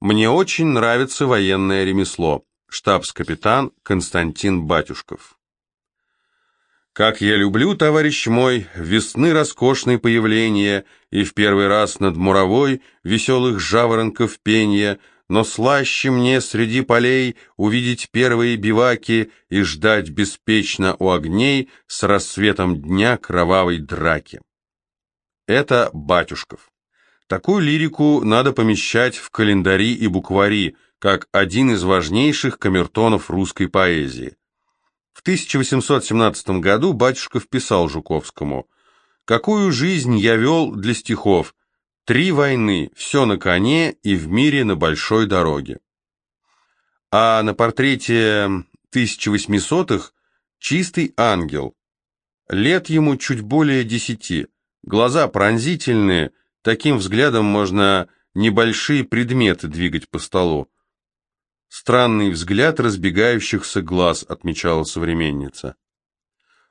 Мне очень нравится военное ремесло. Штабс-капитан Константин Батюшков. Как я люблю, товарищ мой, весны роскошные появления, и в первый раз над муровой веселых жаворонков пенья, но слаще мне среди полей увидеть первые биваки и ждать беспечно у огней с рассветом дня кровавой драки. Это Батюшков. Такую лирику надо помещать в календари и буквари, как один из важнейших камертонов русской поэзии. В 1817 году батюшка вписал Жуковскому «Какую жизнь я вел для стихов? Три войны, все на коне и в мире на большой дороге». А на портрете 1800-х чистый ангел. Лет ему чуть более десяти, глаза пронзительные, Таким взглядом можно небольшие предметы двигать по столу. Странный взгляд разбегающихся глаз, отмечала современница.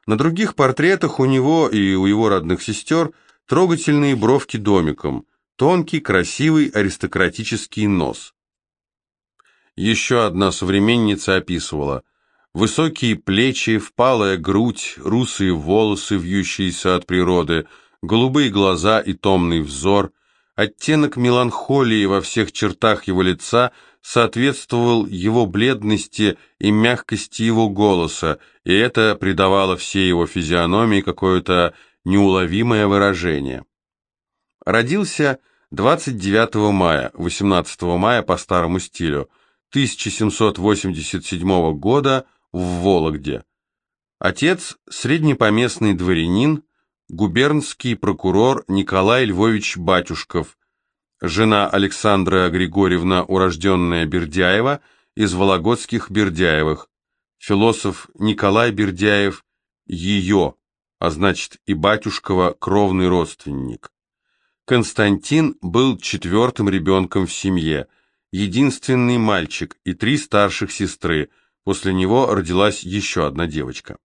На других портретах у него и у его родных сестер трогательные бровки домиком, тонкий, красивый аристократический нос. Еще одна современница описывала высокие плечи, впалая грудь, русые волосы, вьющиеся от природы – голубые глаза и томный взор, оттенок меланхолии во всех чертах его лица соответствовал его бледности и мягкости его голоса, и это придавало всей его физиономии какое-то неуловимое выражение. Родился 29 мая, 18 мая по старому стилю, 1787 года в Вологде. Отец – среднепоместный дворянин, губернский прокурор Николай Львович Батюшков, жена Александра Григорьевна, урожденная Бердяева, из Вологодских Бердяевых, философ Николай Бердяев, ее, а значит и Батюшкова, кровный родственник. Константин был четвертым ребенком в семье, единственный мальчик и три старших сестры, после него родилась еще одна девочка.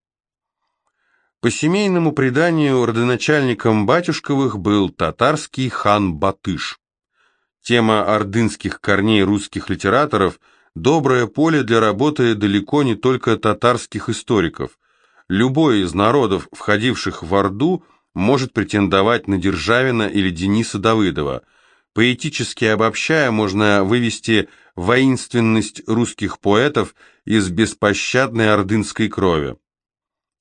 По семейному преданию родоначальником Батюшковых был татарский хан Батыш. Тема ордынских корней русских литераторов – доброе поле для работы далеко не только татарских историков. Любой из народов, входивших в Орду, может претендовать на Державина или Дениса Давыдова. Поэтически обобщая, можно вывести воинственность русских поэтов из беспощадной ордынской крови.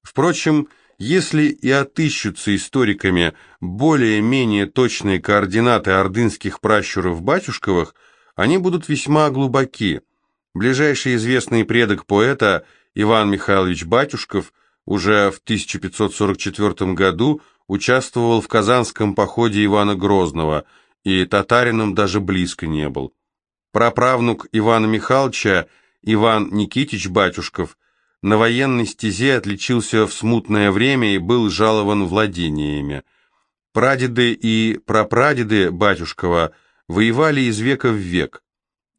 Впрочем, если и отыщутся историками более-менее точные координаты ордынских пращуров Батюшковых, они будут весьма глубоки. Ближайший известный предок поэта Иван Михайлович Батюшков уже в 1544 году участвовал в казанском походе Ивана Грозного и татарином даже близко не был. Праправнук Ивана Михайловича Иван Никитич Батюшков на военной стезе отличился в смутное время и был жалован владениями. Прадеды и прапрадеды батюшкова воевали из века в век.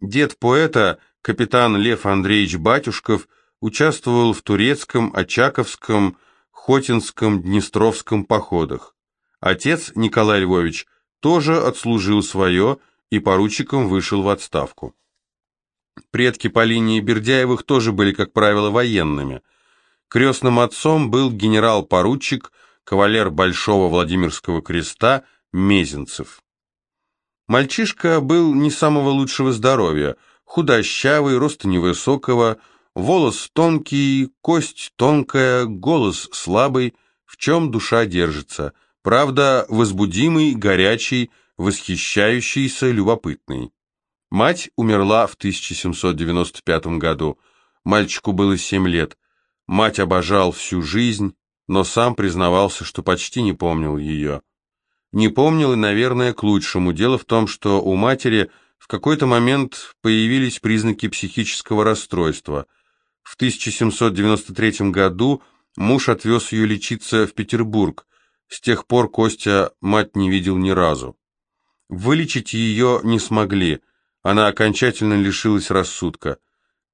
Дед поэта, капитан Лев Андреевич Батюшков, участвовал в турецком, очаковском, хотинском, днестровском походах. Отец Николай Львович тоже отслужил свое и поручиком вышел в отставку. Предки по линии Бердяевых тоже были, как правило, военными. Крестным отцом был генерал-поручик, кавалер Большого Владимирского креста Мезенцев. Мальчишка был не самого лучшего здоровья, худощавый, роста невысокого, волос тонкий, кость тонкая, голос слабый, в чем душа держится, правда, возбудимый, горячий, восхищающийся, любопытный. Мать умерла в 1795 году. Мальчику было семь лет. Мать обожал всю жизнь, но сам признавался, что почти не помнил ее. Не помнил и, наверное, к лучшему. Дело в том, что у матери в какой-то момент появились признаки психического расстройства. В 1793 году муж отвез ее лечиться в Петербург. С тех пор Костя мать не видел ни разу. Вылечить ее не смогли – она окончательно лишилась рассудка.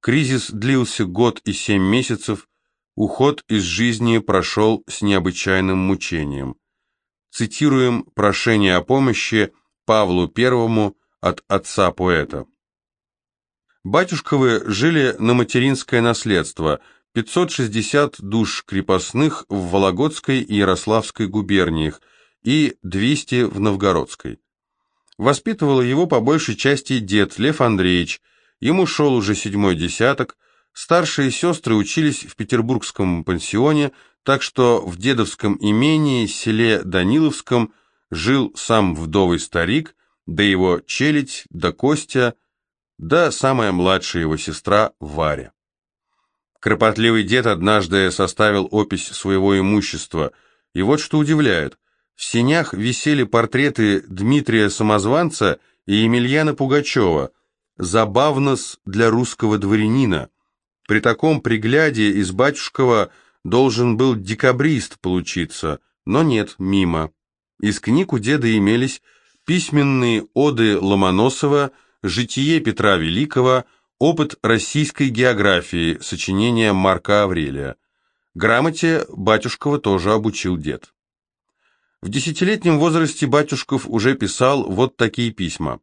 Кризис длился год и семь месяцев, уход из жизни прошел с необычайным мучением. Цитируем прошение о помощи Павлу Первому от отца поэта. Батюшковы жили на материнское наследство – 560 душ крепостных в Вологодской и Ярославской губерниях и 200 в Новгородской. Воспитывал его по большей части дед Лев Андреевич, ему шел уже седьмой десяток, старшие сестры учились в петербургском пансионе, так что в дедовском имении, селе Даниловском, жил сам вдовый старик, да его челядь, да Костя, да самая младшая его сестра Варя. Кропотливый дед однажды составил опись своего имущества, и вот что удивляет. В сенях висели портреты Дмитрия Самозванца и Емельяна Пугачева, забавно для русского дворянина. При таком пригляде из батюшкова должен был декабрист получиться, но нет, мимо. Из книг у деда имелись письменные оды Ломоносова, житие Петра Великого, Опыт российской географии, сочинение Марка Аврелия. Грамоте Батюшкова тоже обучил дед. В десятилетнем возрасте Батюшков уже писал вот такие письма.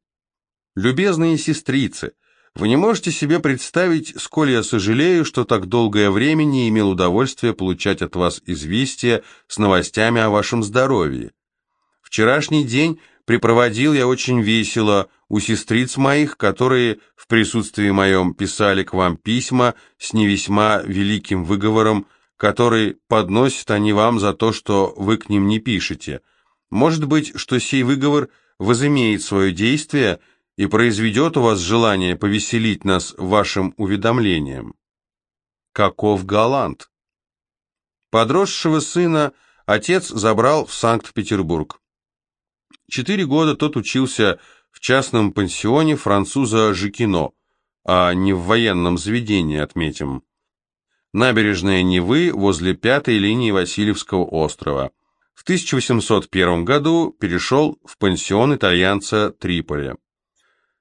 «Любезные сестрицы, вы не можете себе представить, сколь я сожалею, что так долгое время не имел удовольствия получать от вас известия с новостями о вашем здоровье. Вчерашний день припроводил я очень весело у сестриц моих, которые в присутствии моем писали к вам письма с не весьма великим выговором, который подносят они вам за то, что вы к ним не пишете. Может быть, что сей выговор возымеет свое действие и произведет у вас желание повеселить нас вашим уведомлением. Каков галант? Подросшего сына отец забрал в Санкт-Петербург. Четыре года тот учился в частном пансионе француза Жикино, а не в военном заведении, отметим. Набережная Невы возле пятой линии Васильевского острова. В 1801 году перешел в пансион итальянца Триполи.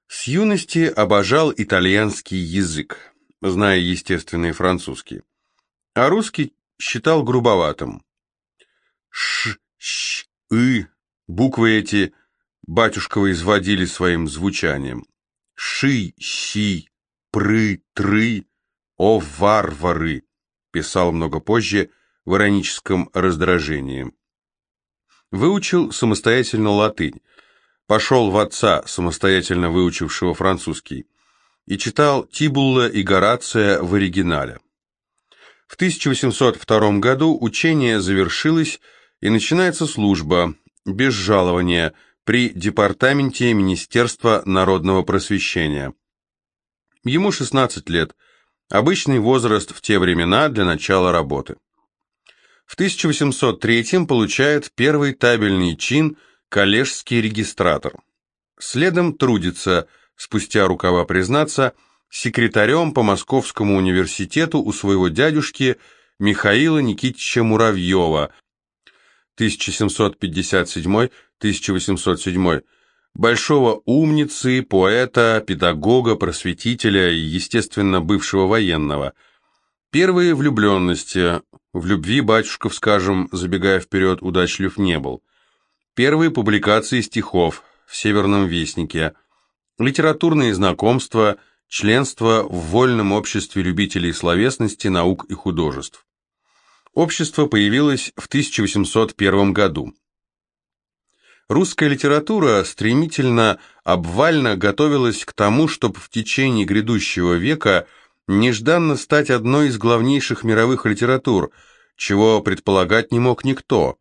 С юности обожал итальянский язык, зная естественный французский, а русский считал грубоватым. Ш, щ, и Буквы эти батюшковы изводили своим звучанием. «Ши, щи, пры, тры, о варвары», писал много позже в ироническом раздражении. Выучил самостоятельно латынь, пошел в отца, самостоятельно выучившего французский, и читал Тибулла и Горация в оригинале. В 1802 году учение завершилось, и начинается служба, без жалования при Департаменте Министерства народного просвещения. Ему 16 лет, обычный возраст в те времена для начала работы. В 1803 получает первый табельный чин коллежский регистратор. Следом трудится, спустя рукава признаться, секретарем по Московскому университету у своего дядюшки Михаила Никитича Муравьева – 1757-1807, большого умницы, поэта, педагога, просветителя и, естественно, бывшего военного. Первые влюбленности, в любви батюшков, скажем, забегая вперед, удачлив не был. Первые публикации стихов в «Северном вестнике», литературные знакомства, членство в вольном обществе любителей словесности, наук и художеств. Общество появилось в 1801 году. Русская литература стремительно, обвально готовилась к тому, чтобы в течение грядущего века нежданно стать одной из главнейших мировых литератур, чего предполагать не мог никто.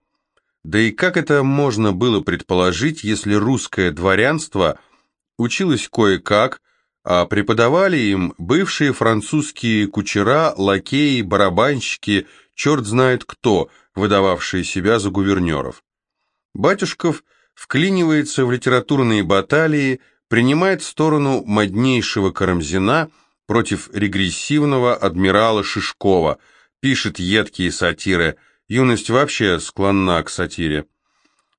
Да и как это можно было предположить, если русское дворянство училось кое-как, а преподавали им бывшие французские кучера, лакеи, барабанщики черт знает кто, выдававшие себя за гувернеров. Батюшков вклинивается в литературные баталии, принимает сторону моднейшего Карамзина против регрессивного адмирала Шишкова, пишет едкие сатиры, юность вообще склонна к сатире.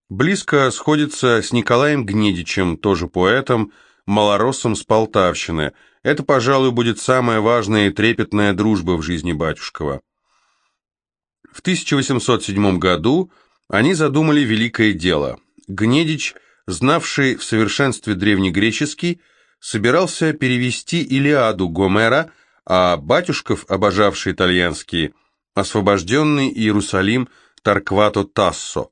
Близко сходится с Николаем Гнедичем, тоже поэтом, малороссом с Полтавщины. Это, пожалуй, будет самая важная и трепетная дружба в жизни Батюшкова. В 1807 году они задумали великое дело. Гнедич, знавший в совершенстве древнегреческий, собирался перевести Илиаду Гомера, а Батюшков, обожавший итальянские, освобожденный Иерусалим Тарквато Тассо.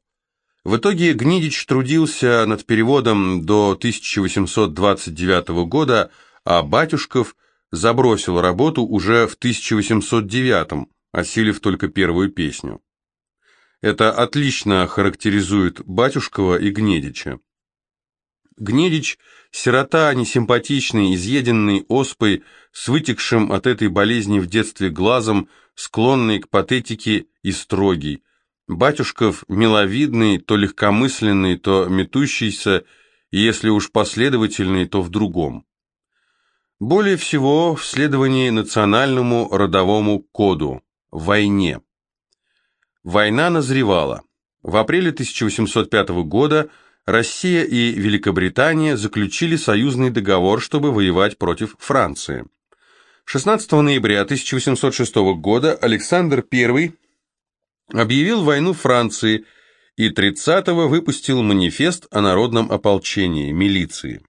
В итоге Гнидич трудился над переводом до 1829 года, а Батюшков забросил работу уже в 1809, осилив только первую песню. Это отлично характеризует Батюшкова и Гнедича. Гнедич – сирота, несимпатичный, изъеденный оспой, с вытекшим от этой болезни в детстве глазом, склонный к патетике и строгий. Батюшков – миловидный, то легкомысленный, то метущийся, и если уж последовательный, то в другом. Более всего в следовании национальному родовому коду – войне. Война назревала. В апреле 1805 года – Россия и Великобритания заключили союзный договор, чтобы воевать против Франции. 16 ноября 1806 года Александр I объявил войну Франции и 30-го выпустил манифест о народном ополчении, милиции.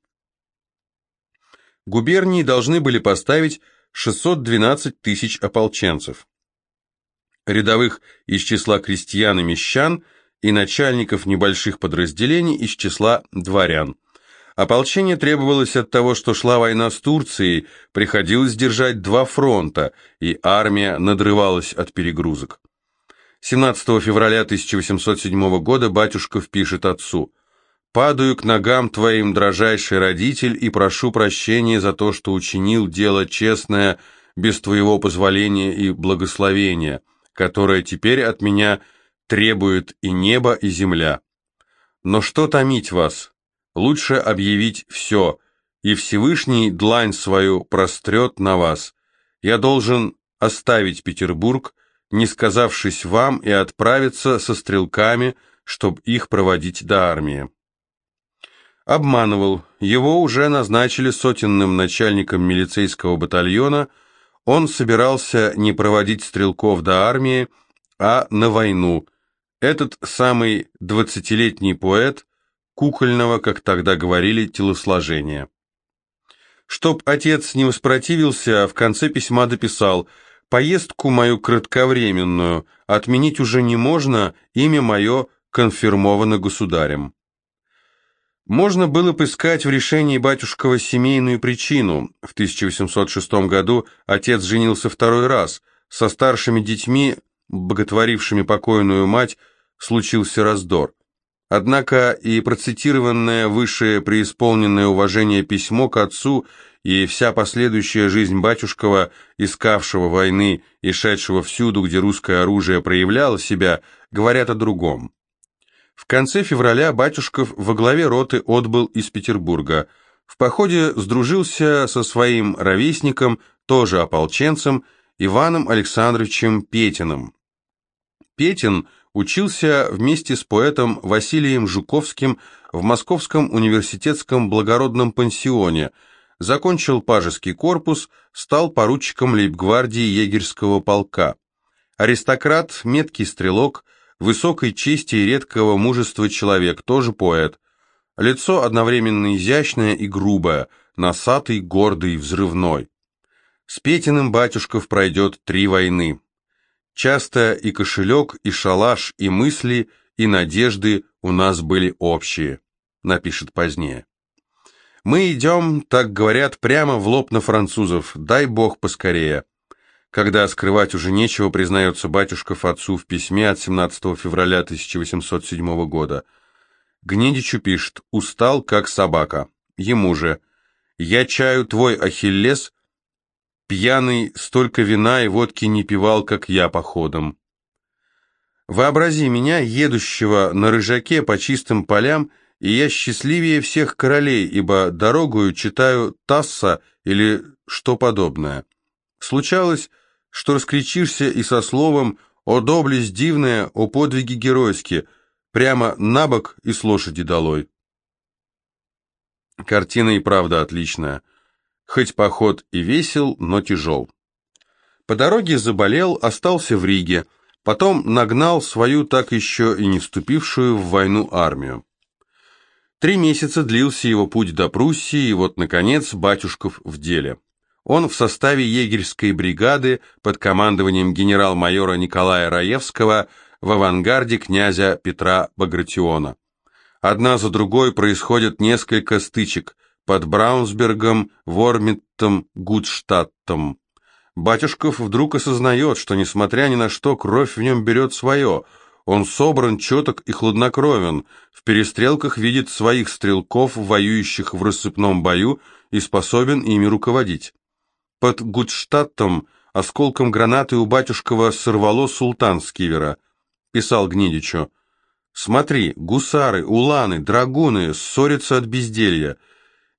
Губернии должны были поставить 612 тысяч ополченцев. Рядовых из числа крестьян и мещан – и начальников небольших подразделений из числа дворян. Ополчение требовалось от того, что шла война с Турцией, приходилось держать два фронта, и армия надрывалась от перегрузок. 17 февраля 1807 года батюшков пишет отцу «Падаю к ногам твоим, дрожайший родитель, и прошу прощения за то, что учинил дело честное, без твоего позволения и благословения, которое теперь от меня – требует и небо, и земля. Но что томить вас? Лучше объявить все, и Всевышний длань свою прострет на вас. Я должен оставить Петербург, не сказавшись вам, и отправиться со стрелками, чтобы их проводить до армии. Обманывал, его уже назначили сотенным начальником милицейского батальона, он собирался не проводить стрелков до армии, а на войну – этот самый двадцатилетний поэт кукольного, как тогда говорили, телосложения. Чтоб отец не воспротивился, в конце письма дописал «Поездку мою кратковременную отменить уже не можно, имя мое конфирмовано государем». Можно было поискать в решении батюшкова семейную причину. В 1806 году отец женился второй раз. Со старшими детьми боготворившими покойную мать, случился раздор. Однако и процитированное выше преисполненное уважение письмо к отцу и вся последующая жизнь батюшкова, искавшего войны и шедшего всюду, где русское оружие проявляло себя, говорят о другом. В конце февраля батюшков во главе роты отбыл из Петербурга. В походе сдружился со своим ровесником, тоже ополченцем, Иваном Александровичем Петиным. Петин учился вместе с поэтом Василием Жуковским в Московском университетском благородном пансионе, закончил пажеский корпус, стал поручиком лейбгвардии егерского полка. Аристократ, меткий стрелок, высокой чести и редкого мужества человек, тоже поэт. Лицо одновременно изящное и грубое, носатый, гордый, взрывной. С Петиным Батюшков пройдет три войны. Часто и кошелек, и шалаш, и мысли, и надежды у нас были общие, напишет позднее. Мы идем, так говорят, прямо в лоб на французов, дай бог поскорее. Когда скрывать уже нечего, признается батюшков отцу в письме от 17 февраля 1807 года. Гнедичу пишет «Устал, как собака». Ему же «Я чаю твой Ахиллес, Пьяный столько вина и водки не пивал, как я походом. Вообрази меня, едущего на рыжаке по чистым полям, и я счастливее всех королей, ибо дорогою читаю Тасса или что подобное. Случалось, что раскричишься и со словом «О доблесть дивная, о подвиги геройские», прямо на бок и с лошади долой. Картина и правда отличная. Хоть поход и весел, но тяжел. По дороге заболел, остался в Риге, потом нагнал свою так еще и не вступившую в войну армию. Три месяца длился его путь до Пруссии, и вот, наконец, Батюшков в деле. Он в составе егерской бригады под командованием генерал-майора Николая Раевского в авангарде князя Петра Багратиона. Одна за другой происходят несколько стычек под Браунсбергом, Вормиттом, Гудштадтом. Батюшков вдруг осознает, что, несмотря ни на что, кровь в нем берет свое – он собран, четок и хладнокровен, в перестрелках видит своих стрелков, воюющих в рассыпном бою, и способен ими руководить. Под Гудштадтом осколком гранаты у батюшкова сорвало султан с кивера. Писал Гнедичу. «Смотри, гусары, уланы, драгуны ссорятся от безделья.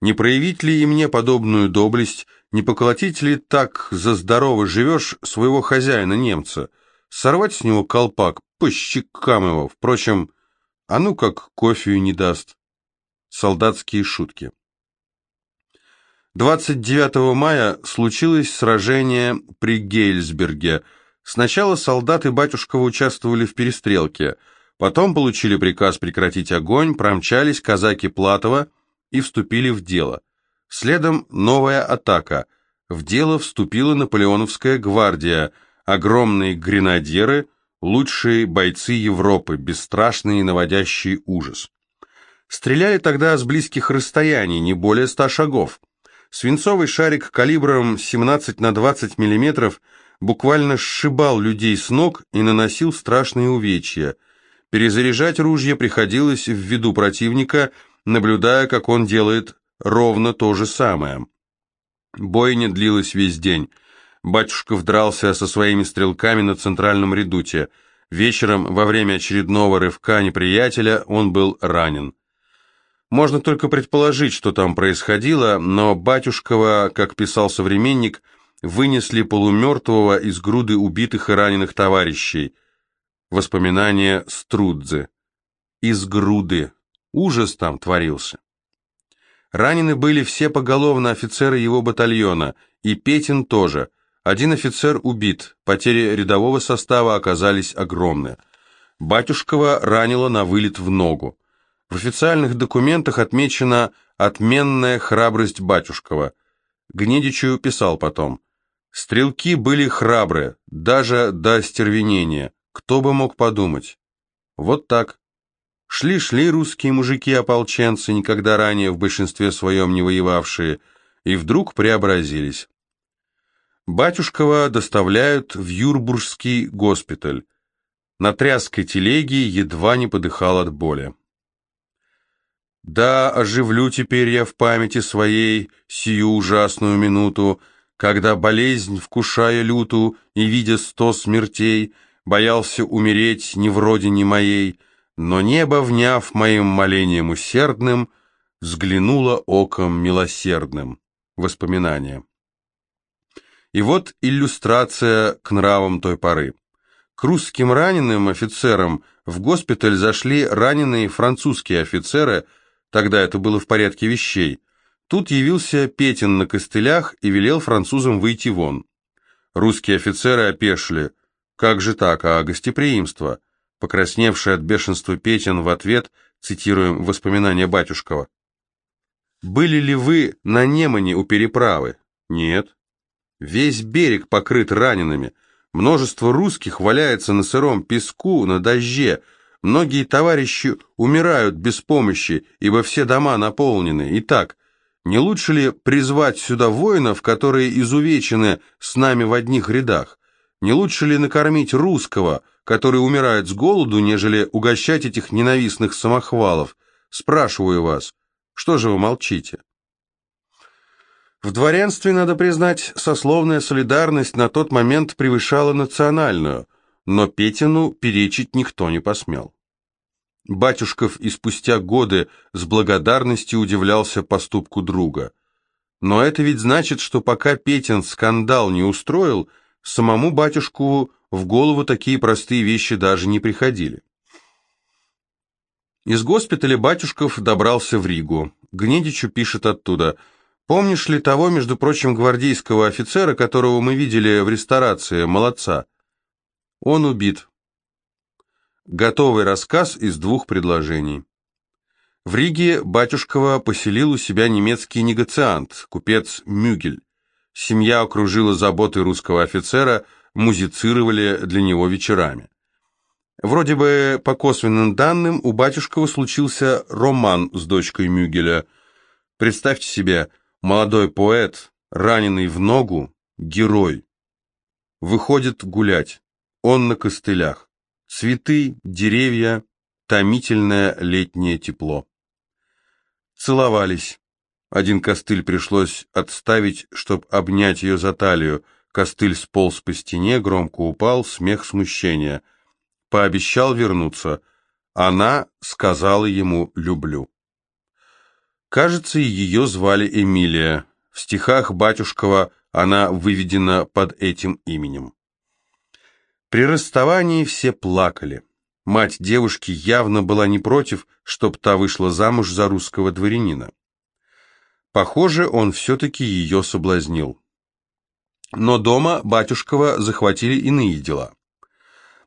Не проявить ли и мне подобную доблесть, не поколотить ли так за здорово живешь своего хозяина немца?» сорвать с него колпак, по щекам его. Впрочем, а ну как кофею не даст. Солдатские шутки. 29 мая случилось сражение при Гейльсберге. Сначала солдаты батюшкова участвовали в перестрелке, потом получили приказ прекратить огонь, промчались казаки Платова и вступили в дело. Следом новая атака. В дело вступила наполеоновская гвардия – огромные гренадеры, лучшие бойцы Европы, бесстрашные и наводящие ужас. Стреляли тогда с близких расстояний, не более ста шагов. Свинцовый шарик калибром 17 на 20 мм буквально сшибал людей с ног и наносил страшные увечья. Перезаряжать ружье приходилось в виду противника, наблюдая, как он делает ровно то же самое. Бойня длилась весь день. Батюшков дрался со своими стрелками на центральном редуте. Вечером, во время очередного рывка неприятеля, он был ранен. Можно только предположить, что там происходило, но Батюшкова, как писал современник, вынесли полумертвого из груды убитых и раненых товарищей. Воспоминания Струдзе. Из груды. Ужас там творился. Ранены были все поголовно офицеры его батальона, и Петин тоже – один офицер убит, потери рядового состава оказались огромны. Батюшкова ранило на вылет в ногу. В официальных документах отмечена отменная храбрость Батюшкова. Гнедичу писал потом. «Стрелки были храбры, даже до стервенения. Кто бы мог подумать?» Вот так. Шли-шли русские мужики-ополченцы, никогда ранее в большинстве своем не воевавшие, и вдруг преобразились. Батюшкова доставляют в Юрбургский госпиталь. На тряской телеге едва не подыхал от боли. Да, оживлю теперь я в памяти своей сию ужасную минуту, когда болезнь, вкушая люту и видя сто смертей, боялся умереть не в родине моей, но небо, вняв моим молением усердным, взглянуло оком милосердным. Воспоминания. И вот иллюстрация к нравам той поры. К русским раненым офицерам в госпиталь зашли раненые французские офицеры, тогда это было в порядке вещей. Тут явился Петин на костылях и велел французам выйти вон. Русские офицеры опешили. Как же так, а гостеприимство? Покрасневший от бешенства Петин в ответ, цитируем воспоминания Батюшкова. «Были ли вы на Немане у переправы?» «Нет». Весь берег покрыт ранеными. Множество русских валяется на сыром песку, на дожде. Многие товарищи умирают без помощи, ибо все дома наполнены. Итак, не лучше ли призвать сюда воинов, которые изувечены с нами в одних рядах? Не лучше ли накормить русского, который умирает с голоду, нежели угощать этих ненавистных самохвалов? Спрашиваю вас, что же вы молчите? В дворянстве, надо признать, сословная солидарность на тот момент превышала национальную, но Петину перечить никто не посмел. Батюшков и спустя годы с благодарностью удивлялся поступку друга. Но это ведь значит, что пока Петин скандал не устроил, самому батюшку в голову такие простые вещи даже не приходили. Из госпиталя Батюшков добрался в Ригу. Гнедичу пишет оттуда – Помнишь ли того, между прочим, гвардейского офицера, которого мы видели в ресторации, молодца? Он убит. Готовый рассказ из двух предложений. В Риге Батюшкова поселил у себя немецкий негациант, купец Мюгель. Семья окружила заботой русского офицера, музицировали для него вечерами. Вроде бы, по косвенным данным, у Батюшкова случился роман с дочкой Мюгеля. Представьте себе, молодой поэт, раненый в ногу, герой. Выходит гулять. Он на костылях. Цветы, деревья, томительное летнее тепло. Целовались. Один костыль пришлось отставить, чтоб обнять ее за талию. Костыль сполз по стене, громко упал, смех смущения. Пообещал вернуться. Она сказала ему «люблю». Кажется, ее звали Эмилия. В стихах Батюшкова она выведена под этим именем. При расставании все плакали. Мать девушки явно была не против, чтоб та вышла замуж за русского дворянина. Похоже, он все-таки ее соблазнил. Но дома батюшкова захватили иные дела.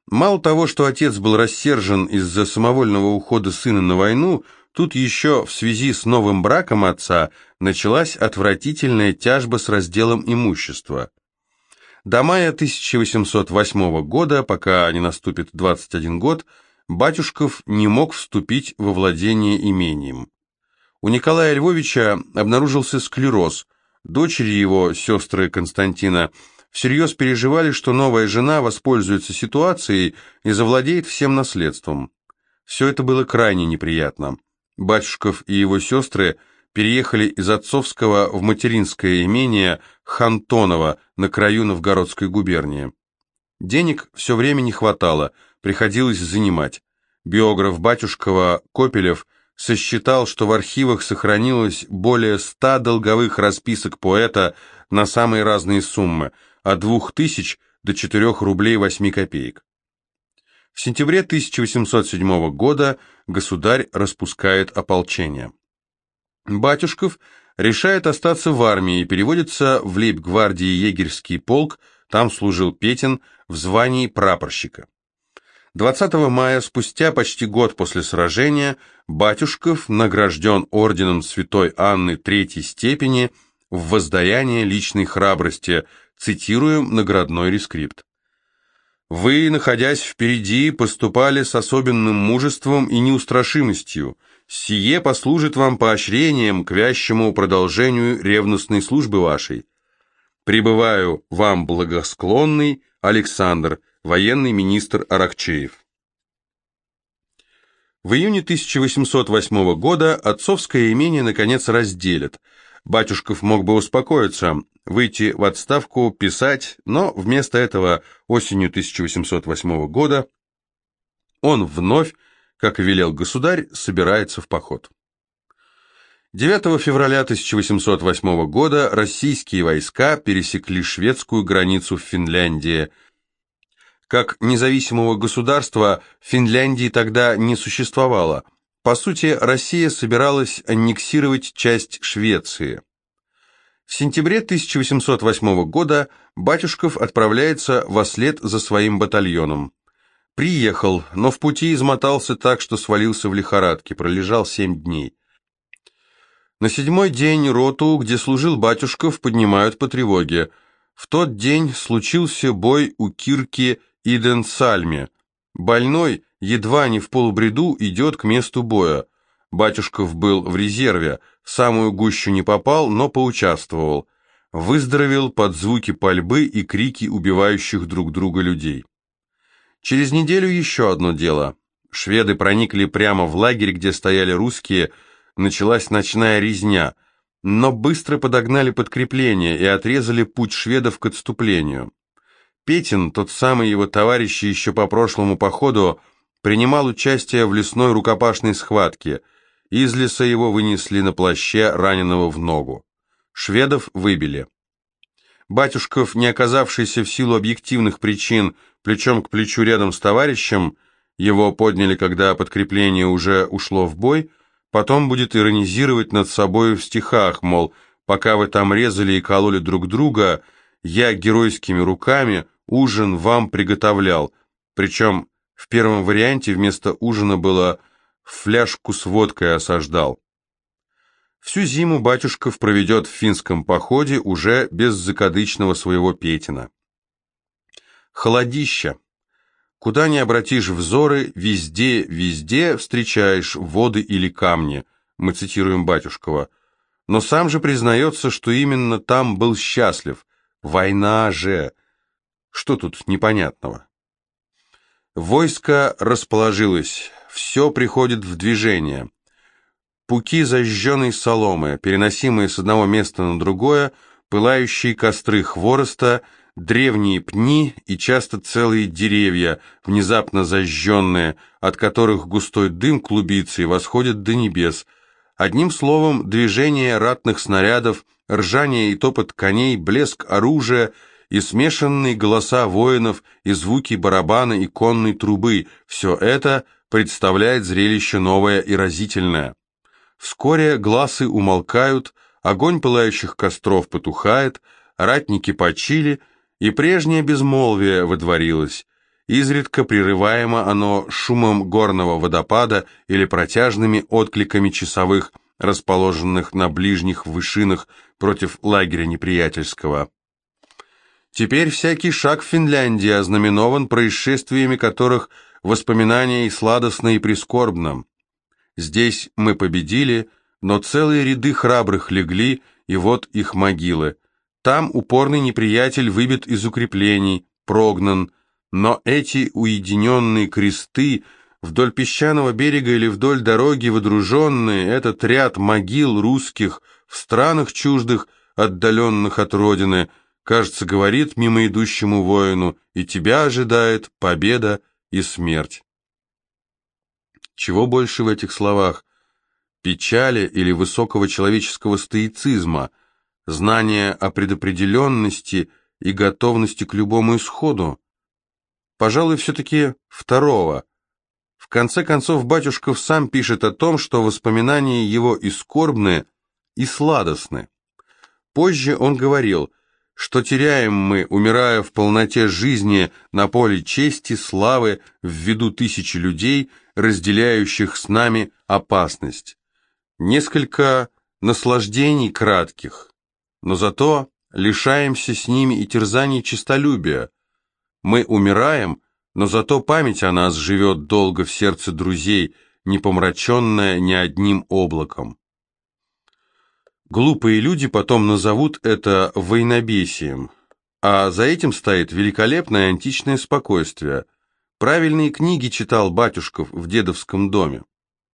Мало того, что отец был рассержен из-за самовольного ухода сына на войну, тут еще в связи с новым браком отца началась отвратительная тяжба с разделом имущества. До мая 1808 года, пока не наступит 21 год, Батюшков не мог вступить во владение имением. У Николая Львовича обнаружился склероз. Дочери его, сестры Константина, всерьез переживали, что новая жена воспользуется ситуацией и завладеет всем наследством. Все это было крайне неприятно. Батюшков и его сестры – переехали из отцовского в материнское имение Хантонова на краю Новгородской губернии. Денег все время не хватало, приходилось занимать. Биограф Батюшкова Копелев сосчитал, что в архивах сохранилось более ста долговых расписок поэта на самые разные суммы, от двух тысяч до четырех рублей восьми копеек. В сентябре 1807 года государь распускает ополчение. Батюшков решает остаться в армии и переводится в лейб-гвардии егерский полк, там служил Петин в звании прапорщика. 20 мая, спустя почти год после сражения, Батюшков награжден орденом Святой Анны Третьей степени в воздаяние личной храбрости, цитируем наградной рескрипт. «Вы, находясь впереди, поступали с особенным мужеством и неустрашимостью, Сие послужит вам поощрением к вящему продолжению ревностной службы вашей. Прибываю вам благосклонный Александр, военный министр Аракчеев. В июне 1808 года отцовское имение наконец разделят. Батюшков мог бы успокоиться, выйти в отставку, писать, но вместо этого осенью 1808 года он вновь как и велел государь, собирается в поход. 9 февраля 1808 года российские войска пересекли шведскую границу в Финляндии. Как независимого государства Финляндии тогда не существовало. По сути, Россия собиралась аннексировать часть Швеции. В сентябре 1808 года Батюшков отправляется во след за своим батальоном. Приехал, но в пути измотался так, что свалился в лихорадке, пролежал семь дней. На седьмой день роту, где служил батюшков, поднимают по тревоге. В тот день случился бой у Кирки Иденсальме. Больной, едва не в полубреду, идет к месту боя. Батюшков был в резерве, в самую гущу не попал, но поучаствовал. Выздоровел под звуки пальбы и крики убивающих друг друга людей. Через неделю еще одно дело. Шведы проникли прямо в лагерь, где стояли русские, началась ночная резня, но быстро подогнали подкрепление и отрезали путь шведов к отступлению. Петин, тот самый его товарищ еще по прошлому походу, принимал участие в лесной рукопашной схватке. Из леса его вынесли на плаще раненого в ногу. Шведов выбили. Батюшков, не оказавшийся в силу объективных причин плечом к плечу рядом с товарищем, его подняли, когда подкрепление уже ушло в бой, потом будет иронизировать над собой в стихах, мол, пока вы там резали и кололи друг друга, я геройскими руками ужин вам приготовлял, причем в первом варианте вместо ужина было фляжку с водкой осаждал. Всю зиму Батюшков проведет в финском походе уже без закадычного своего Петина. Холодища. Куда ни обратишь взоры, везде, везде встречаешь воды или камни, мы цитируем Батюшкова. Но сам же признается, что именно там был счастлив. Война же. Что тут непонятного? Войско расположилось, все приходит в движение. Пуки зажженной соломы, переносимые с одного места на другое, пылающие костры хвороста, древние пни и часто целые деревья, внезапно зажженные, от которых густой дым клубится и восходит до небес. Одним словом, движение ратных снарядов, ржание и топот коней, блеск оружия и смешанные голоса воинов, и звуки барабана и конной трубы – все это представляет зрелище новое и разительное. Вскоре глазы умолкают, огонь пылающих костров потухает, ратники почили, и прежнее безмолвие водворилось. Изредка прерываемо оно шумом горного водопада или протяжными откликами часовых, расположенных на ближних вышинах против лагеря неприятельского. Теперь всякий шаг в Финляндии ознаменован происшествиями которых воспоминания и сладостно, и прискорбно. Здесь мы победили, но целые ряды храбрых легли, и вот их могилы. Там упорный неприятель выбит из укреплений, прогнан, но эти уединенные кресты вдоль песчаного берега или вдоль дороги водруженные, этот ряд могил русских в странах чуждых, отдаленных от родины, кажется, говорит мимо идущему воину, и тебя ожидает победа и смерть. Чего больше в этих словах? Печали или высокого человеческого стоицизма, знания о предопределенности и готовности к любому исходу? Пожалуй, все-таки второго. В конце концов, Батюшков сам пишет о том, что воспоминания его и скорбные, и сладостны. Позже он говорил – что теряем мы, умирая в полноте жизни на поле чести, славы, в виду тысячи людей, разделяющих с нами опасность. Несколько наслаждений кратких, но зато лишаемся с ними и терзаний честолюбия. Мы умираем, но зато память о нас живет долго в сердце друзей, не помраченная ни одним облаком. Глупые люди потом назовут это войнобесием, а за этим стоит великолепное античное спокойствие. Правильные книги читал батюшков в дедовском доме.